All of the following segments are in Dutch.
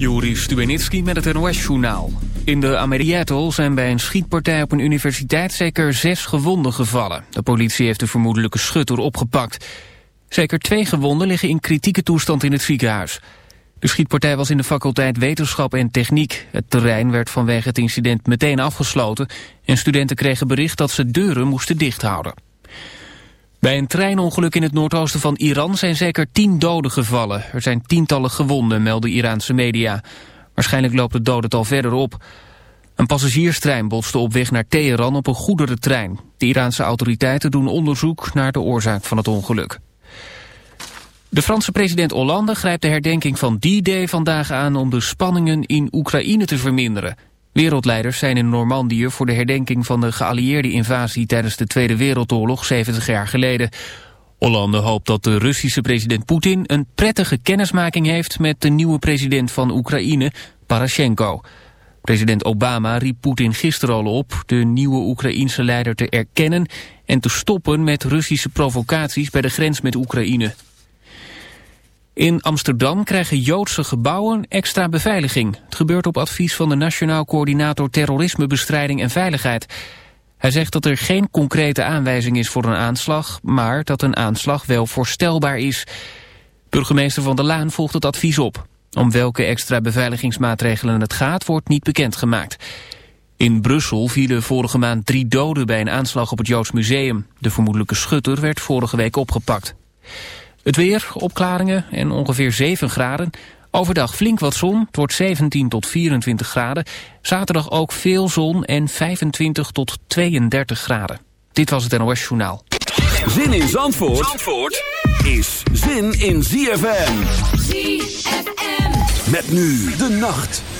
Joris Stubenitski met het NOS-journaal. In de Ameriatel zijn bij een schietpartij op een universiteit zeker zes gewonden gevallen. De politie heeft de vermoedelijke schutter opgepakt. Zeker twee gewonden liggen in kritieke toestand in het ziekenhuis. De schietpartij was in de faculteit Wetenschap en Techniek. Het terrein werd vanwege het incident meteen afgesloten... en studenten kregen bericht dat ze deuren moesten dichthouden. Bij een treinongeluk in het noordoosten van Iran zijn zeker tien doden gevallen. Er zijn tientallen gewonden, melden Iraanse media. Waarschijnlijk loopt het dodental verder op. Een passagierstrein botste op weg naar Teheran op een goederentrein. De Iraanse autoriteiten doen onderzoek naar de oorzaak van het ongeluk. De Franse president Hollande grijpt de herdenking van D-Day vandaag aan... om de spanningen in Oekraïne te verminderen... Wereldleiders zijn in Normandië voor de herdenking van de geallieerde invasie tijdens de Tweede Wereldoorlog 70 jaar geleden. Hollande hoopt dat de Russische president Poetin een prettige kennismaking heeft met de nieuwe president van Oekraïne, Parashenko. President Obama riep Poetin gisteren al op de nieuwe Oekraïense leider te erkennen en te stoppen met Russische provocaties bij de grens met Oekraïne. In Amsterdam krijgen Joodse gebouwen extra beveiliging. Het gebeurt op advies van de Nationaal Coördinator Terrorismebestrijding en Veiligheid. Hij zegt dat er geen concrete aanwijzing is voor een aanslag... maar dat een aanslag wel voorstelbaar is. Burgemeester Van der Laan volgt het advies op. Om welke extra beveiligingsmaatregelen het gaat, wordt niet bekendgemaakt. In Brussel vielen vorige maand drie doden bij een aanslag op het Joods Museum. De vermoedelijke schutter werd vorige week opgepakt. Het weer, opklaringen en ongeveer 7 graden. Overdag flink wat zon, het wordt 17 tot 24 graden. Zaterdag ook veel zon en 25 tot 32 graden. Dit was het NOS Journaal. Zin in Zandvoort, Zandvoort is zin in ZFM. ZFM. Met nu de nacht.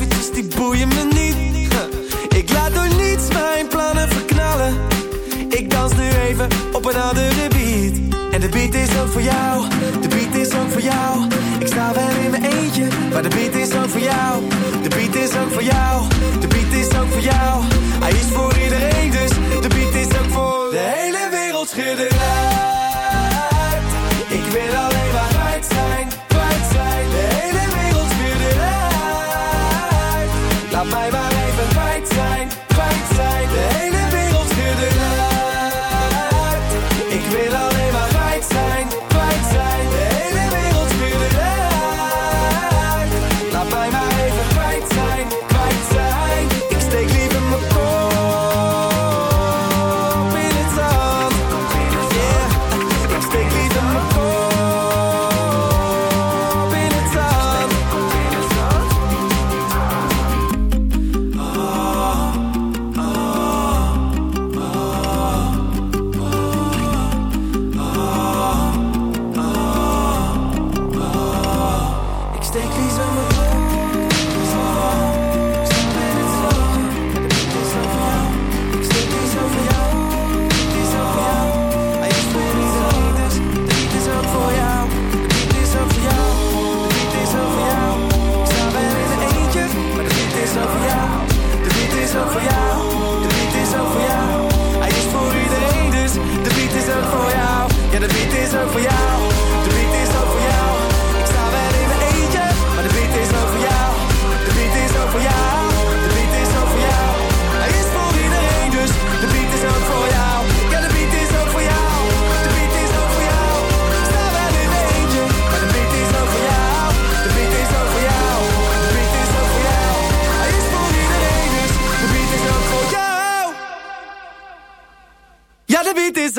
eventjes die boeien me niet. Ik laat door niets mijn plannen verknallen. Ik dans nu even op een andere beat. En de beat is ook voor jou De beat is ook voor jou. Ik sta wel in mijn eentje Maar de beat is ook voor jou. De beat is ook voor jou De beat is ook voor jou. Hij is voor iedereen dus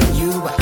to you.